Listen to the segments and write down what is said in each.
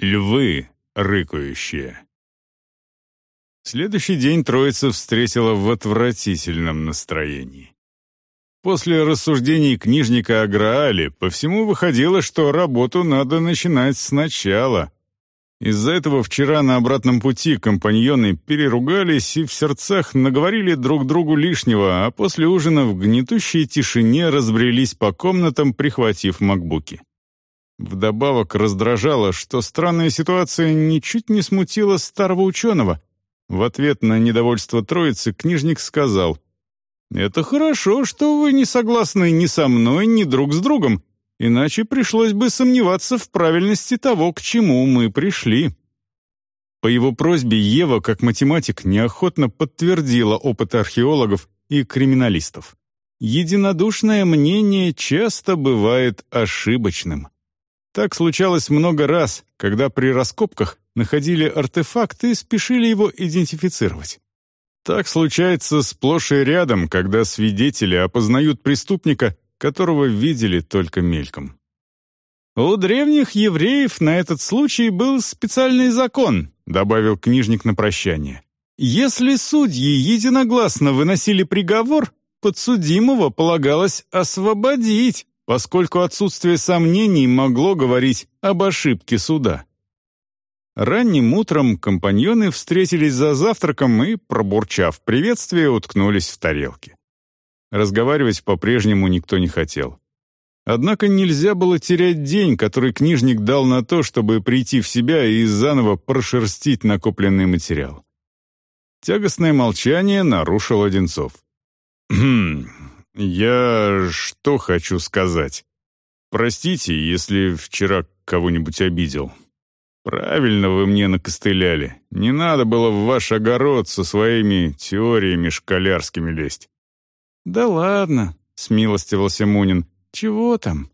Львы рыкающие. Следующий день троица встретила в отвратительном настроении. После рассуждений книжника о Граале по всему выходило, что работу надо начинать сначала. Из-за этого вчера на обратном пути компаньоны переругались и в сердцах наговорили друг другу лишнего, а после ужина в гнетущей тишине разбрелись по комнатам, прихватив макбуки. Вдобавок раздражало, что странная ситуация ничуть не смутила старого ученого. В ответ на недовольство троицы книжник сказал, «Это хорошо, что вы не согласны ни со мной, ни друг с другом, иначе пришлось бы сомневаться в правильности того, к чему мы пришли». По его просьбе Ева, как математик, неохотно подтвердила опыт археологов и криминалистов. Единодушное мнение часто бывает ошибочным. Так случалось много раз, когда при раскопках находили артефакт и спешили его идентифицировать. Так случается сплошь и рядом, когда свидетели опознают преступника, которого видели только мельком. «У древних евреев на этот случай был специальный закон», добавил книжник на прощание. «Если судьи единогласно выносили приговор, подсудимого полагалось освободить, поскольку отсутствие сомнений могло говорить об ошибке суда. Ранним утром компаньоны встретились за завтраком и, пробурчав приветствие, уткнулись в тарелки. Разговаривать по-прежнему никто не хотел. Однако нельзя было терять день, который книжник дал на то, чтобы прийти в себя и заново прошерстить накопленный материал. Тягостное молчание нарушил Одинцов. «Хм, «Я что хочу сказать? Простите, если вчера кого-нибудь обидел. Правильно вы мне накостыляли. Не надо было в ваш огород со своими теориями школярскими лезть». «Да ладно», — смилостивился Мунин. «Чего там?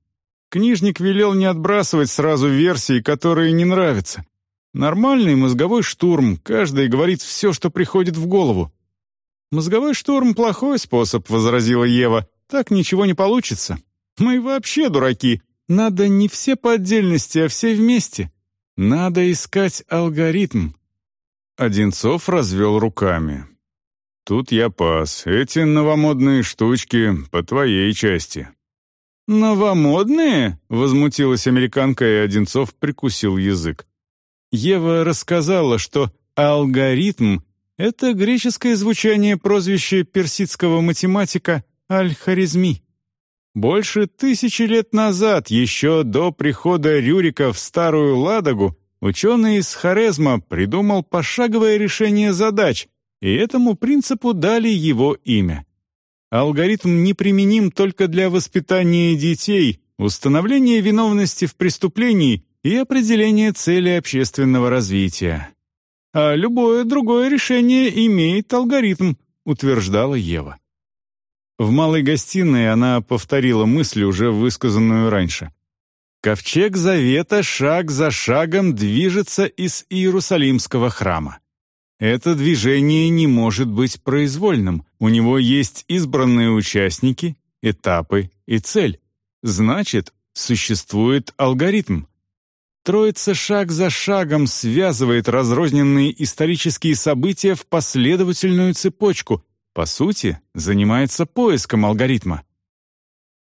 Книжник велел не отбрасывать сразу версии, которые не нравятся. Нормальный мозговой штурм, каждый говорит все, что приходит в голову. «Мозговой штурм — плохой способ», — возразила Ева. «Так ничего не получится. Мы вообще дураки. Надо не все по отдельности, а все вместе. Надо искать алгоритм». Одинцов развел руками. «Тут я пас. Эти новомодные штучки по твоей части». «Новомодные?» — возмутилась американка, и Одинцов прикусил язык. Ева рассказала, что алгоритм это греческое звучание прозвища персидского математика Аль-Харизми. Больше тысячи лет назад, еще до прихода Рюрика в Старую Ладогу, ученый из Хорезма придумал пошаговое решение задач, и этому принципу дали его имя. Алгоритм неприменим только для воспитания детей, установления виновности в преступлении и определения цели общественного развития а любое другое решение имеет алгоритм», — утверждала Ева. В малой гостиной она повторила мысль, уже высказанную раньше. Ковчег Завета шаг за шагом движется из Иерусалимского храма. Это движение не может быть произвольным. У него есть избранные участники, этапы и цель. Значит, существует алгоритм. Троица шаг за шагом связывает разрозненные исторические события в последовательную цепочку, по сути, занимается поиском алгоритма.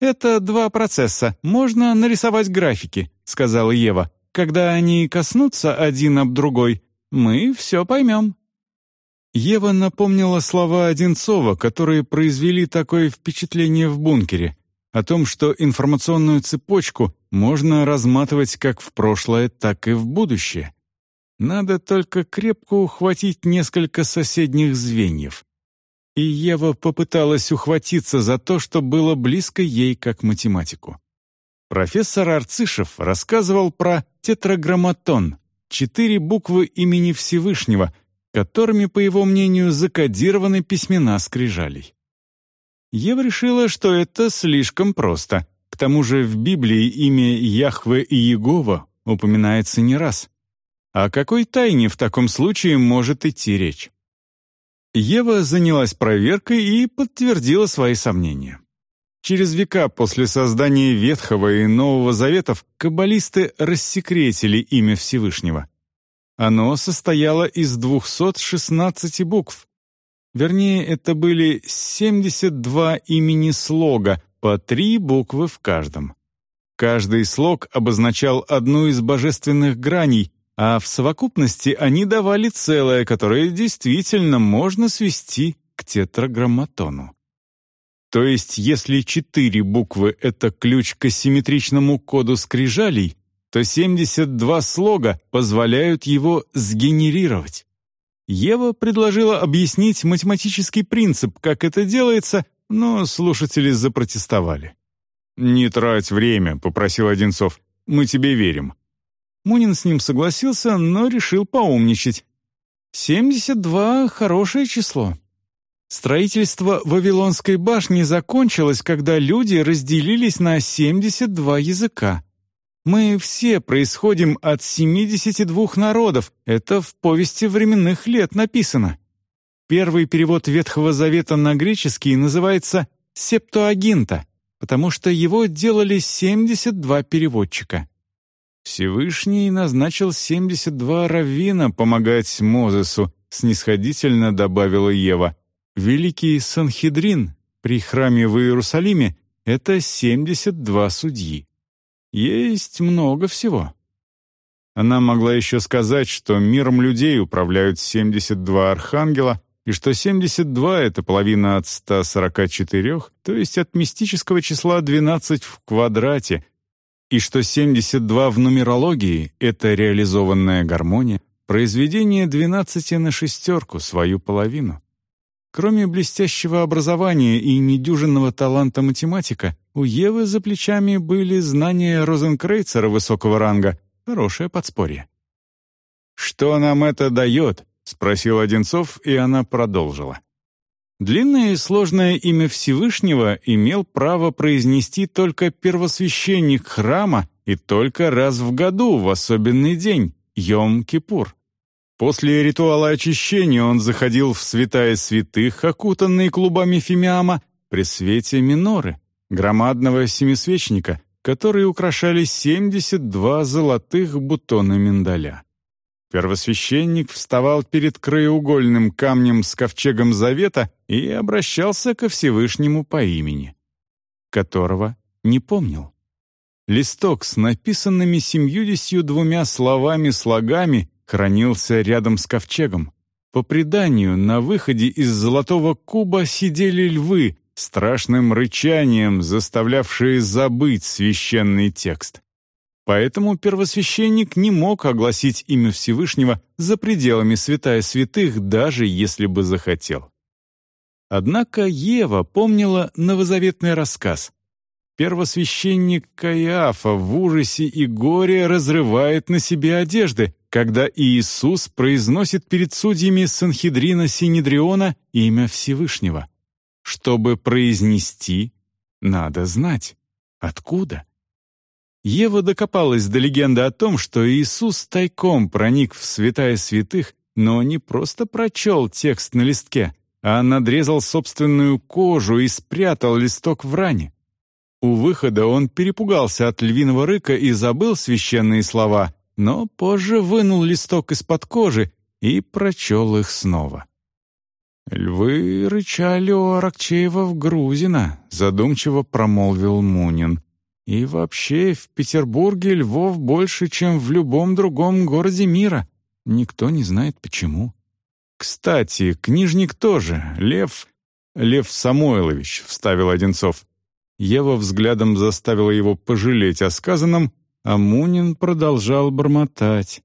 «Это два процесса, можно нарисовать графики», — сказала Ева. «Когда они коснутся один об другой, мы все поймем». Ева напомнила слова Одинцова, которые произвели такое впечатление в бункере, о том, что информационную цепочку можно разматывать как в прошлое, так и в будущее. Надо только крепко ухватить несколько соседних звеньев. И Ева попыталась ухватиться за то, что было близко ей как математику. Профессор Арцишев рассказывал про тетраграмматон, четыре буквы имени Всевышнего, которыми, по его мнению, закодированы письмена скрижалей. Ева решила, что это слишком просто. К тому же в Библии имя Яхве и Егова упоминается не раз. О какой тайне в таком случае может идти речь? Ева занялась проверкой и подтвердила свои сомнения. Через века после создания Ветхого и Нового Заветов каббалисты рассекретили имя Всевышнего. Оно состояло из 216 букв. Вернее, это были 72 имени слога, по три буквы в каждом. Каждый слог обозначал одну из божественных граней, а в совокупности они давали целое, которое действительно можно свести к тетраграмматону. То есть, если четыре буквы — это ключ к асимметричному коду скрижалей, то 72 слога позволяют его сгенерировать. Ева предложила объяснить математический принцип, как это делается, но слушатели запротестовали. «Не трать время», — попросил Одинцов. «Мы тебе верим». Мунин с ним согласился, но решил поумничать. «Семьдесят два — хорошее число. Строительство Вавилонской башни закончилось, когда люди разделились на семьдесят два языка. Мы все происходим от семидесяти двух народов, это в повести временных лет написано. Первый перевод Ветхого Завета на греческий называется «Септуагинта», потому что его делали 72 переводчика. Всевышний назначил 72 раввина помогать Мозесу, снисходительно добавила Ева. Великий Санхедрин при храме в Иерусалиме — это 72 судьи. Есть много всего. Она могла еще сказать, что миром людей управляют 72 архангела, и что 72 — это половина от 144, то есть от мистического числа 12 в квадрате, и что 72 в нумерологии — это реализованная гармония, произведение 12 на шестерку, свою половину. Кроме блестящего образования и недюжинного таланта математика, у Евы за плечами были знания Розенкрейцера высокого ранга, хорошее подспорье. «Что нам это дает?» — спросил Одинцов, и она продолжила. Длинное и сложное имя Всевышнего имел право произнести только первосвященник храма и только раз в году в особенный день — Йом-Кипур. После ритуала очищения он заходил в святая святых, окутанный клубами фимиама, при свете миноры, громадного семисвечника, которые украшали 72 золотых бутона миндаля. Первосвященник вставал перед краеугольным камнем с ковчегом завета и обращался ко Всевышнему по имени, которого не помнил. Листок с написанными семьюдесятью двумя словами-слогами хранился рядом с ковчегом. По преданию, на выходе из золотого куба сидели львы, страшным рычанием заставлявшие забыть священный текст. Поэтому первосвященник не мог огласить имя Всевышнего за пределами святая святых, даже если бы захотел. Однако Ева помнила новозаветный рассказ. Первосвященник Каиафа в ужасе и горе разрывает на себе одежды, когда Иисус произносит перед судьями Санхедрина Синедриона имя Всевышнего. Чтобы произнести, надо знать, откуда. Ева докопалась до легенды о том, что Иисус тайком проник в святая святых, но не просто прочел текст на листке, а надрезал собственную кожу и спрятал листок в ране. У выхода он перепугался от львиного рыка и забыл священные слова, но позже вынул листок из-под кожи и прочел их снова. «Львы рычали у Аракчеева в Грузино», — задумчиво промолвил Мунин. И вообще, в Петербурге львов больше, чем в любом другом городе мира. Никто не знает почему. Кстати, книжник тоже, Лев... Лев Самойлович, вставил Одинцов. Ева взглядом заставила его пожалеть о сказанном, а Мунин продолжал бормотать.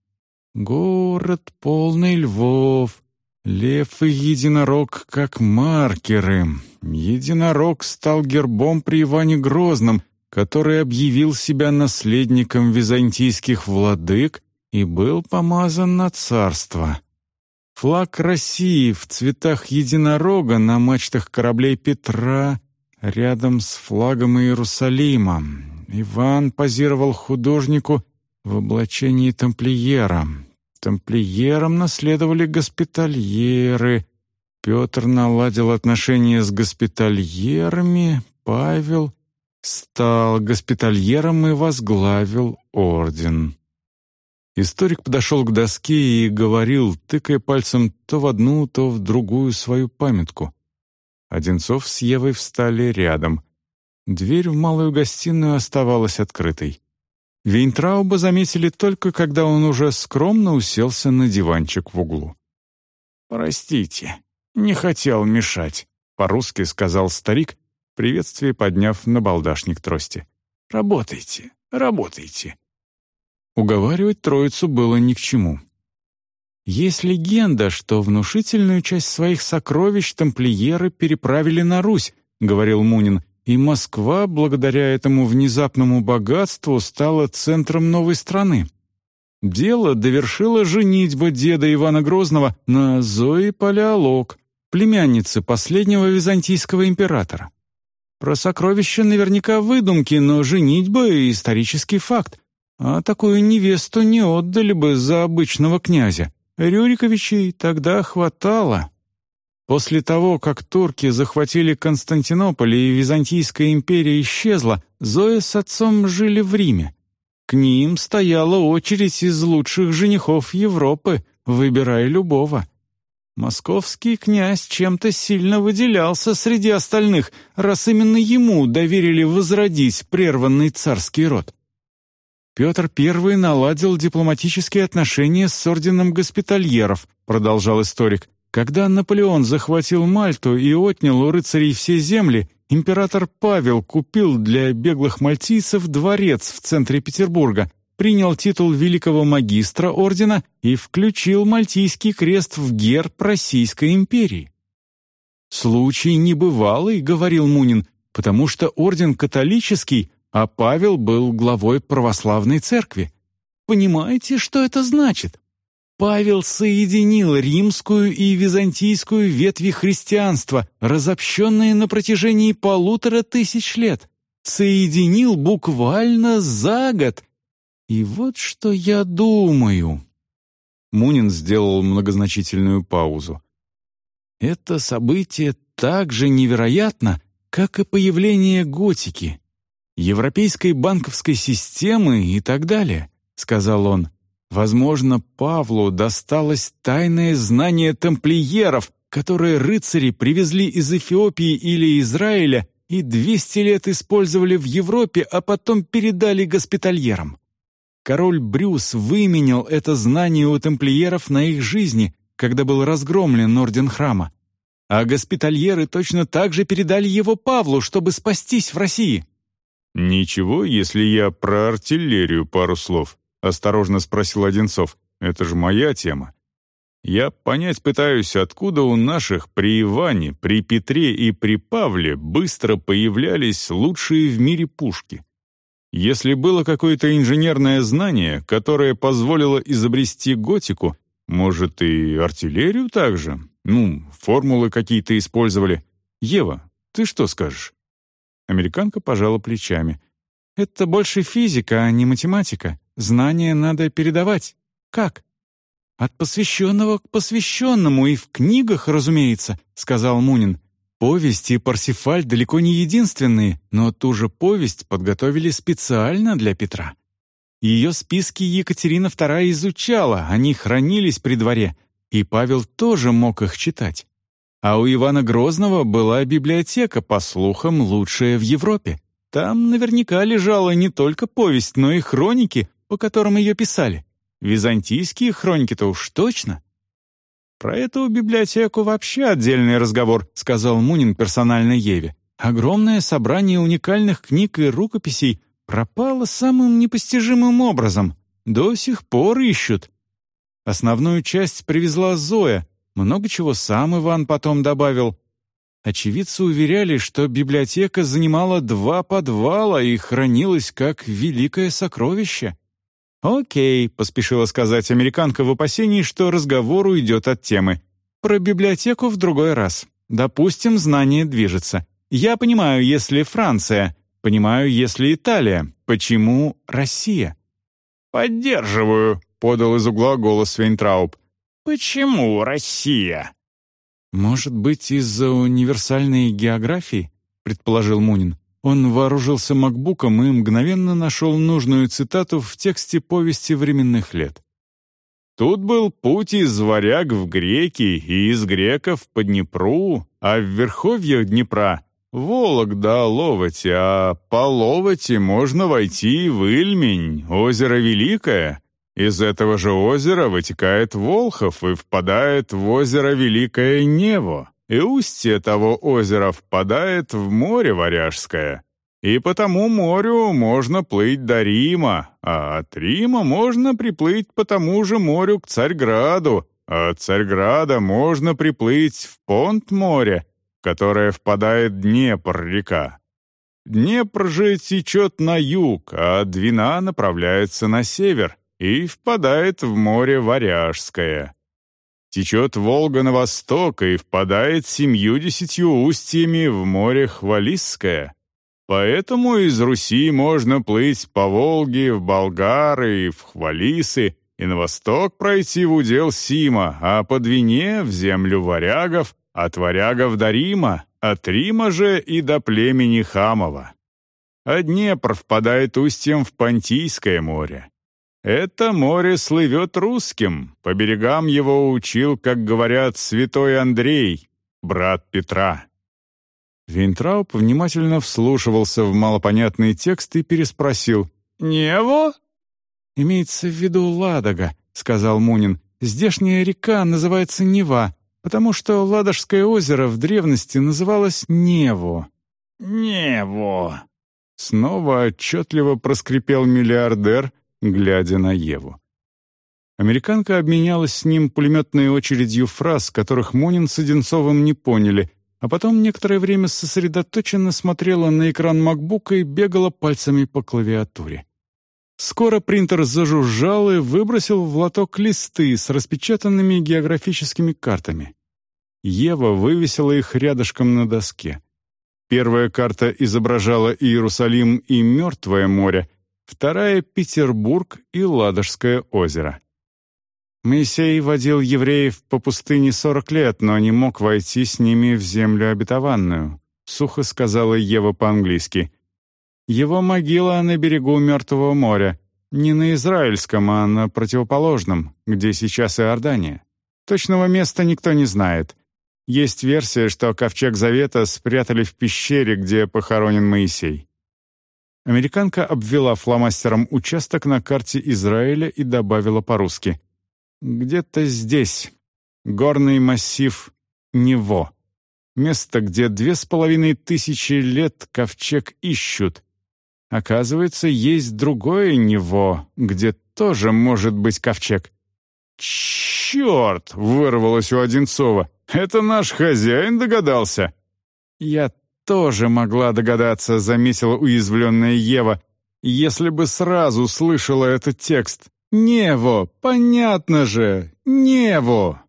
«Город полный львов, лев и единорог как маркеры. Единорог стал гербом при Иване Грозном, который объявил себя наследником византийских владык и был помазан на царство. Флаг России в цветах единорога на мачтах кораблей Петра рядом с флагом Иерусалима. Иван позировал художнику в облачении тамплиера. Тамплиерам наследовали госпитальеры. Петр наладил отношения с госпитальерами, Павел стал госпитальером и возглавил орден. Историк подошел к доске и говорил, тыкая пальцем то в одну, то в другую свою памятку. Одинцов с Евой встали рядом. Дверь в малую гостиную оставалась открытой. Вейнтрауба заметили только, когда он уже скромно уселся на диванчик в углу. «Простите, не хотел мешать», — по-русски сказал старик, приветствие подняв на балдашник трости. «Работайте, работайте». Уговаривать троицу было ни к чему. Есть легенда, что внушительную часть своих сокровищ тамплиеры переправили на Русь, говорил Мунин, и Москва, благодаря этому внезапному богатству, стала центром новой страны. Дело довершила женитьба деда Ивана Грозного на Зои Палеолог, племяннице последнего византийского императора. Про сокровища наверняка выдумки, но женитьба — исторический факт. А такую невесту не отдали бы за обычного князя. Рюриковичей тогда хватало. После того, как турки захватили Константинополь и Византийская империя исчезла, Зоя с отцом жили в Риме. К ним стояла очередь из лучших женихов Европы, выбирая любого. Московский князь чем-то сильно выделялся среди остальных, раз именно ему доверили возродить прерванный царский род. Петр I наладил дипломатические отношения с орденом госпитальеров, продолжал историк. Когда Наполеон захватил Мальту и отнял у рыцарей все земли, император Павел купил для беглых мальтийцев дворец в центре Петербурга, принял титул великого магистра ордена и включил мальтийский крест в герб Российской империи. «Случай небывалый», — говорил Мунин, «потому что орден католический а Павел был главой православной церкви. Понимаете, что это значит? Павел соединил римскую и византийскую ветви христианства, разобщенные на протяжении полутора тысяч лет. Соединил буквально за год. И вот что я думаю. Мунин сделал многозначительную паузу. Это событие так же невероятно, как и появление готики европейской банковской системы и так далее», — сказал он. «Возможно, Павлу досталось тайное знание тамплиеров, которые рыцари привезли из Эфиопии или Израиля и 200 лет использовали в Европе, а потом передали госпитальерам. Король Брюс выменял это знание у тамплиеров на их жизни, когда был разгромлен орден храма. А госпитальеры точно так же передали его Павлу, чтобы спастись в России. «Ничего, если я про артиллерию пару слов?» — осторожно спросил Одинцов. «Это же моя тема. Я понять пытаюсь, откуда у наших при Иване, при Петре и при Павле быстро появлялись лучшие в мире пушки. Если было какое-то инженерное знание, которое позволило изобрести готику, может, и артиллерию также? Ну, формулы какие-то использовали. Ева, ты что скажешь?» Американка пожала плечами. «Это больше физика, а не математика. Знания надо передавать. Как?» «От посвященного к посвященному и в книгах, разумеется», — сказал Мунин. «Повести и Парсифаль далеко не единственные, но ту же повесть подготовили специально для Петра. Ее списки Екатерина II изучала, они хранились при дворе, и Павел тоже мог их читать. А у Ивана Грозного была библиотека, по слухам, лучшая в Европе. Там наверняка лежала не только повесть, но и хроники, по которым ее писали. Византийские хроники-то уж точно. «Про эту библиотеку вообще отдельный разговор», — сказал Мунин персонально Еве. «Огромное собрание уникальных книг и рукописей пропало самым непостижимым образом. До сих пор ищут». Основную часть привезла Зоя, много чего сам Иван потом добавил. Очевидцы уверяли, что библиотека занимала два подвала и хранилась как великое сокровище. «Окей», — поспешила сказать американка в опасении, что разговор уйдет от темы. «Про библиотеку в другой раз. Допустим, знание движется. Я понимаю, если Франция, понимаю, если Италия. Почему Россия?» «Поддерживаю», — подал из угла голос Вейнтрауб. «Почему Россия?» «Может быть, из-за универсальной географии?» — предположил Мунин. Он вооружился макбуком и мгновенно нашел нужную цитату в тексте повести временных лет. Тут был путь из варяг в греки и из греков по Днепру, а в верховьях Днепра — Волок да Ловоти, а по Ловоти можно войти в Ильмень, озеро Великое. Из этого же озера вытекает Волхов и впадает в озеро Великое Нево, и устье того озера впадает в море Варяжское. И по тому морю можно плыть до Рима, а от Рима можно приплыть по тому же морю к Царьграду, а от Царьграда можно приплыть в понт моря, которое впадает Днепр-река. Днепр же течет на юг, а Двина направляется на север и впадает в море Варяжское. Течет Волга на восток и впадает семью-десятью устьями в море Хвалисское. Поэтому из Руси можно плыть по Волге в Болгары и в Хвалисы, и на восток пройти в удел Сима, а по Двине — в землю варягов, от варягов до Рима, от Рима же и до племени Хамова. А Днепр впадает устьем в Понтийское море. Это море слывет русским, по берегам его учил, как говорят, святой Андрей, брат Петра. Вейнтрауб внимательно вслушивался в малопонятный текст и переспросил. «Нево?» «Имеется в виду Ладога», — сказал Мунин. «Здешняя река называется Нева, потому что Ладожское озеро в древности называлось Нево». «Нево», — снова отчетливо проскрипел миллиардер, глядя на Еву. Американка обменялась с ним пулеметной очередью фраз, которых Мунин с Одинцовым не поняли, а потом некоторое время сосредоточенно смотрела на экран макбука и бегала пальцами по клавиатуре. Скоро принтер зажужжал и выбросил в лоток листы с распечатанными географическими картами. Ева вывесила их рядышком на доске. Первая карта изображала Иерусалим и Мертвое море, вторая — Петербург и Ладожское озеро. Моисей водил евреев по пустыне сорок лет, но не мог войти с ними в землю обетованную, сухо сказала Ева по-английски. Его могила на берегу Мертвого моря, не на израильском, а на противоположном, где сейчас Иордания. Точного места никто не знает. Есть версия, что ковчег Завета спрятали в пещере, где похоронен Моисей. Американка обвела фломастером участок на карте Израиля и добавила по-русски. Где-то здесь. Горный массив Нево. Место, где две с половиной тысячи лет ковчег ищут. Оказывается, есть другое Нево, где тоже может быть ковчег. «Черт!» — вырвалось у Одинцова. «Это наш хозяин догадался?» «Я тоже могла догадаться», — заметила уязвленная Ева, «если бы сразу слышала этот текст. «Нево! Понятно же! Нево!»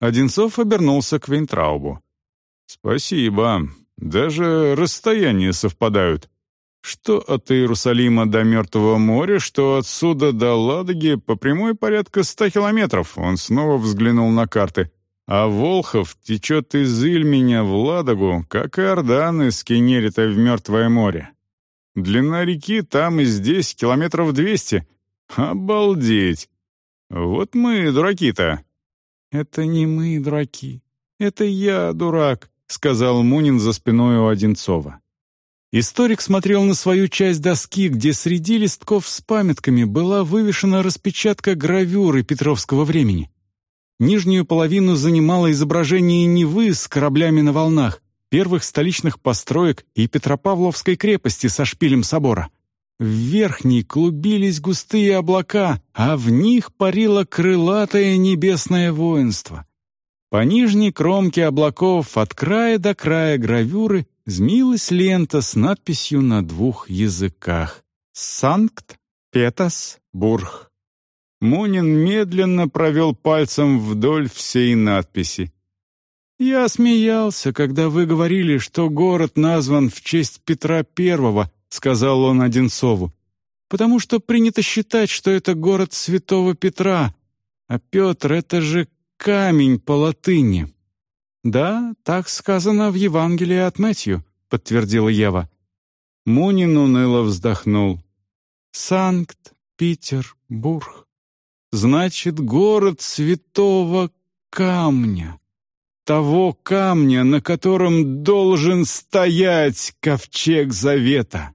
Одинцов обернулся к Вейнтраубу. «Спасибо. Даже расстояния совпадают. Что от Иерусалима до Мертвого моря, что отсюда до Ладоги по прямой порядка ста километров». Он снова взглянул на карты. «А Волхов течет из Ильменя в Ладогу, как и Ордан из Кенерита в Мертвое море. Длина реки там и здесь километров двести». «Обалдеть! Вот мы дураки-то!» «Это не мы дураки, это я дурак», — сказал Мунин за спиной у Одинцова. Историк смотрел на свою часть доски, где среди листков с памятками была вывешена распечатка гравюры Петровского времени. Нижнюю половину занимало изображение Невы с кораблями на волнах, первых столичных построек и Петропавловской крепости со шпилем собора. В верхней клубились густые облака, а в них парило крылатое небесное воинство. По нижней кромке облаков от края до края гравюры змилась лента с надписью на двух языках «Санкт-Петас-Бург». Мунин медленно провел пальцем вдоль всей надписи. «Я смеялся, когда вы говорили, что город назван в честь Петра Первого, — сказал он Одинцову, «потому что принято считать, что это город святого Петра, а Петр — это же камень по латыни». «Да, так сказано в Евангелии от Мэтью», — подтвердила Ева. Мунин уныло вздохнул. «Санкт-Петербург. Значит, город святого камня. Того камня, на котором должен стоять ковчег завета».